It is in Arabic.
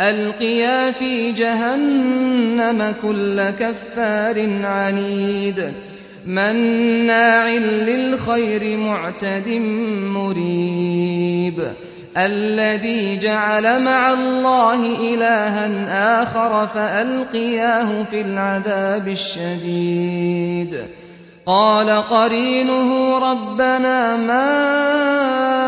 ألقيا في جهنم كل كفار عنيد. مناع للخير معتد مريب. الذي جعل مع الله إلها آخر فألقياه في العذاب الشديد. قال قرينه ربنا ما